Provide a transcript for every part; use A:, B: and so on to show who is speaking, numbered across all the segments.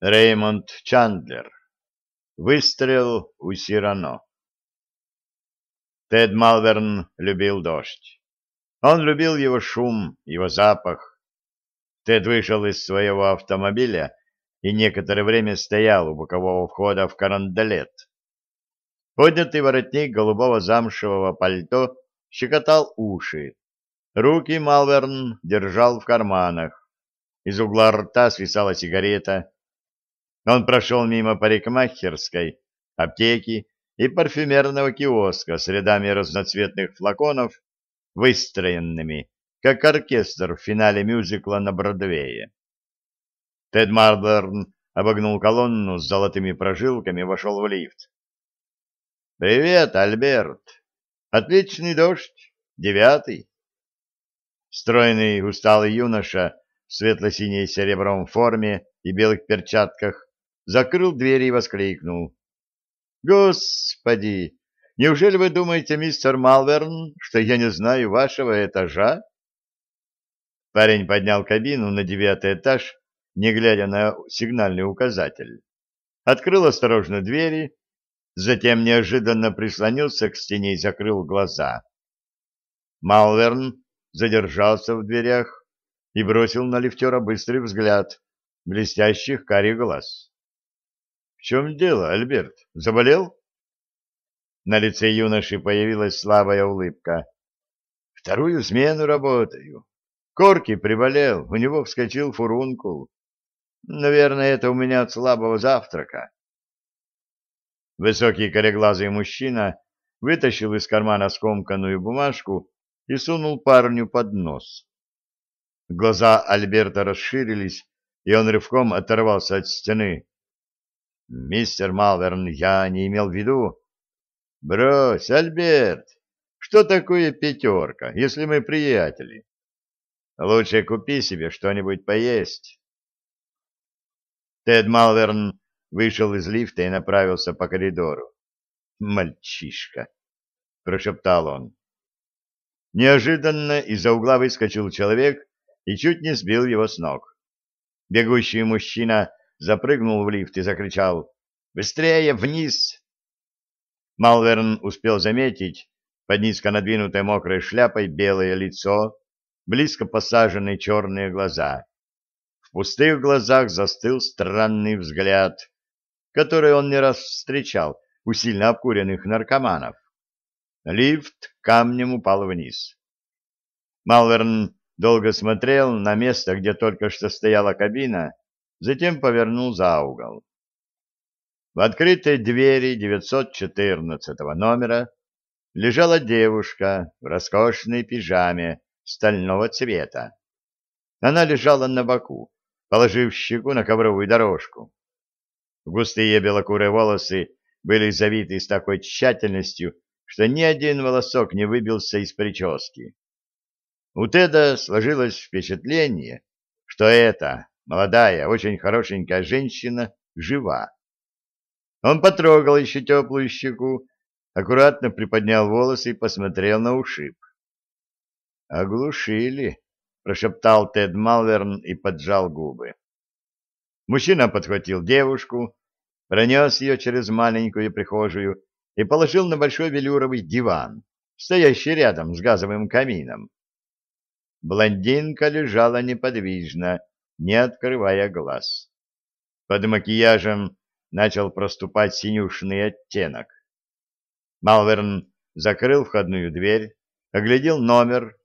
A: Реймонд Чандлер. Выстрел у Сирано. Тед Малверн любил дождь. Он любил его шум, его запах. Тед вышел из своего автомобиля и некоторое время стоял у бокового входа в карандалет. Поднятый воротник голубого замшевого пальто щекотал уши. Руки Малверн держал в карманах. Из угла рта свисала сигарета. Он прошел мимо парикмахерской, аптеки и парфюмерного киоска с рядами разноцветных флаконов, выстроенными, как оркестр в финале мюзикла на Бродвее. Тед Мардерн обогнул колонну с золотыми прожилками и вошел в лифт. «Привет, Альберт! Отличный дождь! Девятый!» Стройный усталый юноша в светло-синей серебром форме и белых перчатках закрыл дверь и воскликнул. «Господи! Неужели вы думаете, мистер Малверн, что я не знаю вашего этажа?» Парень поднял кабину на девятый этаж, не глядя на сигнальный указатель. Открыл осторожно двери, затем неожиданно прислонился к стене и закрыл глаза. Малверн задержался в дверях и бросил на лифтера быстрый взгляд блестящих карих глаз. Чем дело, Альберт? Заболел? На лице юноши появилась слабая улыбка. Вторую смену работаю. Корки приболел, у него вскочил фурункул. Наверное, это у меня от слабого завтрака. Высокий кореглазый мужчина вытащил из кармана скомканную бумажку и сунул парню под нос. Глаза Альберта расширились, и он рывком оторвался от стены. Мистер Малверн, я не имел в виду. Брось, Альберт, что такое пятерка, если мы приятели? Лучше купи себе что-нибудь поесть. Тед Малверн вышел из лифта и направился по коридору. «Мальчишка!» — прошептал он. Неожиданно из-за угла выскочил человек и чуть не сбил его с ног. Бегущий мужчина запрыгнул в лифт и закричал «Быстрее, вниз!». Малверн успел заметить под низко надвинутой мокрой шляпой белое лицо, близко посаженные черные глаза. В пустых глазах застыл странный взгляд, который он не раз встречал у сильно обкуренных наркоманов. Лифт камнем упал вниз. Малверн долго смотрел на место, где только что стояла кабина, затем повернул за угол. В открытой двери 914 номера лежала девушка в роскошной пижаме стального цвета. Она лежала на боку, положив щеку на ковровую дорожку. Густые белокурые волосы были завиты с такой тщательностью, что ни один волосок не выбился из прически. У Теда сложилось впечатление, что это молодая, очень хорошенькая женщина жива. Он потрогал еще теплую щеку, аккуратно приподнял волосы и посмотрел на ушиб. «Оглушили», — прошептал Тед Малверн и поджал губы. Мужчина подхватил девушку, пронес ее через маленькую прихожую и положил на большой велюровый диван, стоящий рядом с газовым камином. Блондинка лежала неподвижно, не открывая глаз. Под макияжем начал проступать синюшный оттенок. Малверн закрыл входную дверь, оглядел номер,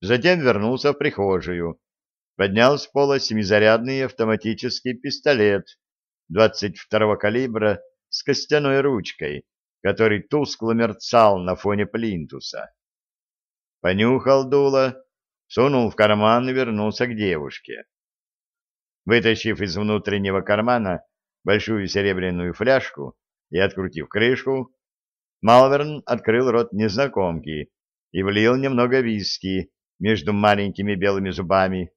A: затем вернулся в прихожую, поднял с пола семизарядный автоматический пистолет 22-го калибра с костяной ручкой, который тускло мерцал на фоне плинтуса. Понюхал дуло, сунул в карман и вернулся к девушке. Вытащив из внутреннего кармана большую серебряную фляжку и открутив крышку, Малверн открыл рот незнакомки и влил немного виски между маленькими белыми зубами.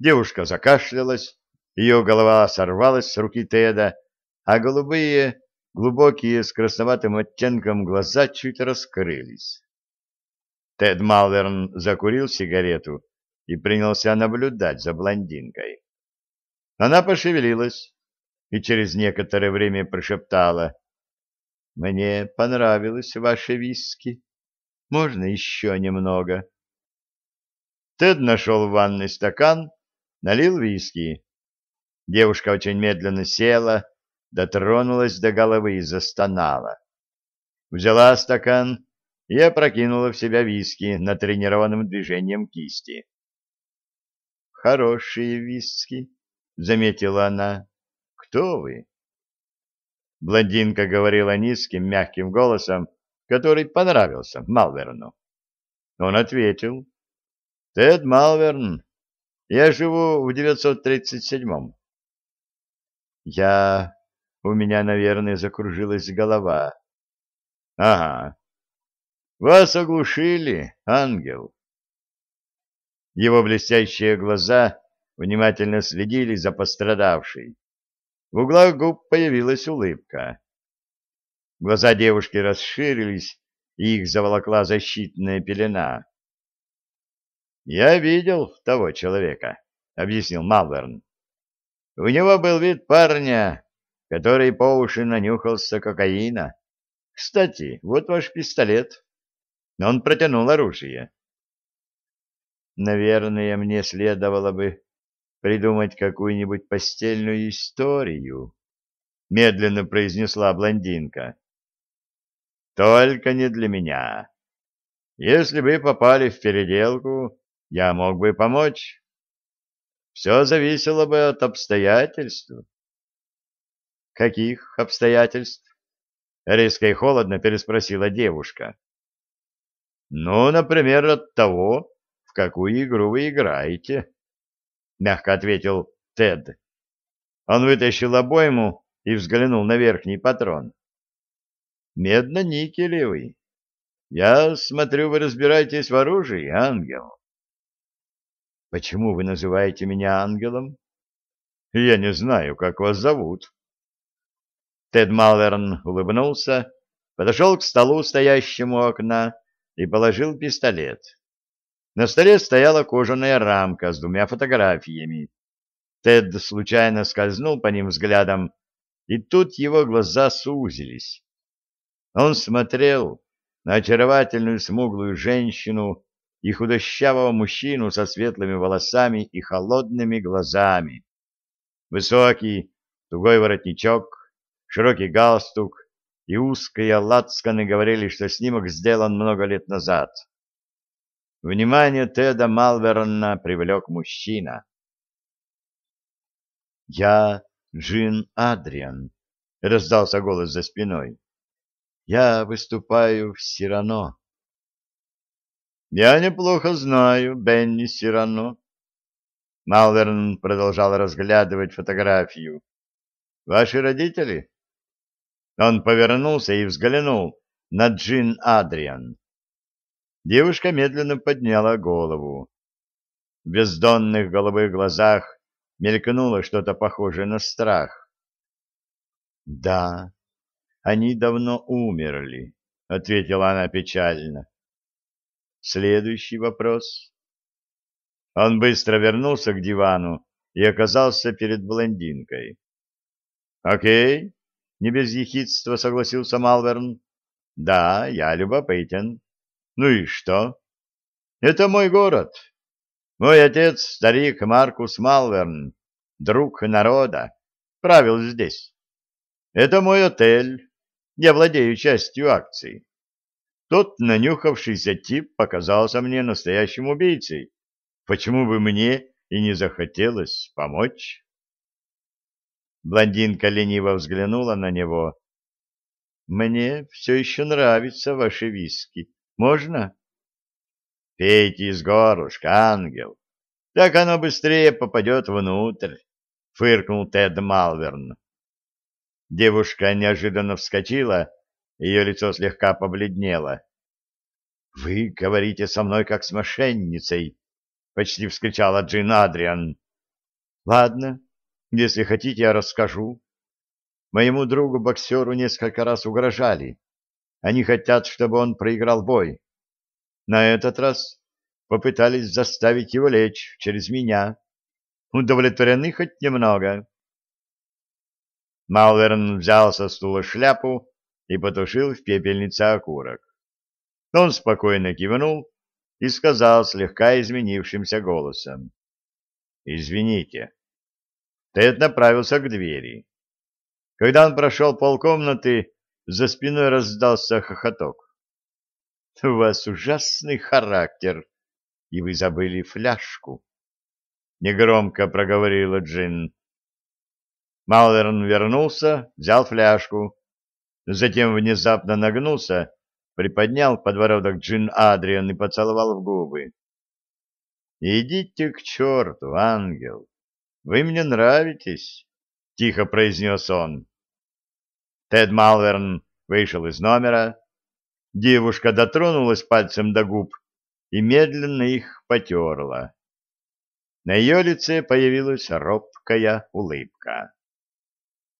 A: Девушка закашлялась, ее голова сорвалась с руки Теда, а голубые, глубокие, с красноватым оттенком глаза чуть раскрылись. Тед Малверн закурил сигарету и принялся наблюдать за блондинкой. Она пошевелилась и через некоторое время прошептала. — Мне понравилось ваше виски. Можно еще немного? Тед нашел в ванной стакан, налил виски. Девушка очень медленно села, дотронулась до головы и застонала. Взяла стакан и опрокинула в себя виски натренированным движением кисти. «Хорошие виски», — заметила она. «Кто вы?» Блондинка говорила низким, мягким голосом, который понравился Малверну. Он ответил. «Тед Малверн, я живу в 937-м». «Я... У меня, наверное, закружилась голова». «Ага. Вас оглушили, ангел». Его блестящие глаза внимательно следили за пострадавшей. В углах губ появилась улыбка. Глаза девушки расширились, и их заволокла защитная пелена. «Я видел того человека», — объяснил Малверн. «У него был вид парня, который по уши нанюхался кокаина. Кстати, вот ваш пистолет». Он протянул оружие. Наверное, мне следовало бы придумать какую-нибудь постельную историю, медленно произнесла блондинка. Только не для меня. Если бы попали в переделку, я мог бы помочь. Все зависело бы от обстоятельств. Каких обстоятельств? Резко и холодно переспросила девушка. Ну, например, от того, в какую игру вы играете, — мягко ответил Тед. Он вытащил обойму и взглянул на верхний патрон. — Медно-никелевый. Я смотрю, вы разбираетесь в оружии, ангел. — Почему вы называете меня ангелом? — Я не знаю, как вас зовут. Тед Малверн улыбнулся, подошел к столу, стоящему у окна, и положил пистолет. На столе стояла кожаная рамка с двумя фотографиями. Тед случайно скользнул по ним взглядом, и тут его глаза сузились. Он смотрел на очаровательную смуглую женщину и худощавого мужчину со светлыми волосами и холодными глазами. Высокий, тугой воротничок, широкий галстук и узкие лацканы говорили, что снимок сделан много лет назад. Внимание Теда Малверна привлек мужчина. «Я Джин Адриан», — раздался голос за спиной. «Я выступаю в Сирано». «Я неплохо знаю Бенни Сирано». Малверн продолжал разглядывать фотографию. «Ваши родители?» Он повернулся и взглянул на Джин Адриан. Девушка медленно подняла голову. В бездонных голубых глазах мелькнуло что-то похожее на страх. «Да, они давно умерли», — ответила она печально. «Следующий вопрос». Он быстро вернулся к дивану и оказался перед блондинкой. «Окей», — не без ехидства согласился Малверн. «Да, я любопытен». Ну и что? Это мой город. Мой отец, старик Маркус Малверн, друг народа, правил здесь. Это мой отель. Я владею частью акций. Тот нанюхавшийся тип показался мне настоящим убийцей. Почему бы мне и не захотелось помочь? Блондинка лениво взглянула на него. «Мне все еще нравятся ваши виски. Можно? Пейте из горлышка, ангел. Так оно быстрее попадет внутрь, — фыркнул Тед Малверн. Девушка неожиданно вскочила, ее лицо слегка побледнело. — Вы говорите со мной как с мошенницей, — почти вскричала Джин Адриан. — Ладно, если хотите, я расскажу. Моему другу-боксеру несколько раз угрожали. Они хотят, чтобы он проиграл бой. На этот раз попытались заставить его лечь через меня. Удовлетворены хоть немного?» Малверн взял со стула шляпу и потушил в пепельнице окурок. Он спокойно кивнул и сказал слегка изменившимся голосом. «Извините». Тед направился к двери. Когда он прошел полкомнаты, за спиной раздался хохоток. — У вас ужасный характер, и вы забыли фляжку. Негромко проговорила Джин. Малверн вернулся, взял фляжку, затем внезапно нагнулся, приподнял подбородок Джин Адриан и поцеловал в губы. «Идите к черту, ангел! Вы мне нравитесь!» — тихо произнес он. Тед Малверн вышел из номера. Девушка дотронулась пальцем до губ и медленно их потерла. На ее лице появилась робкая улыбка.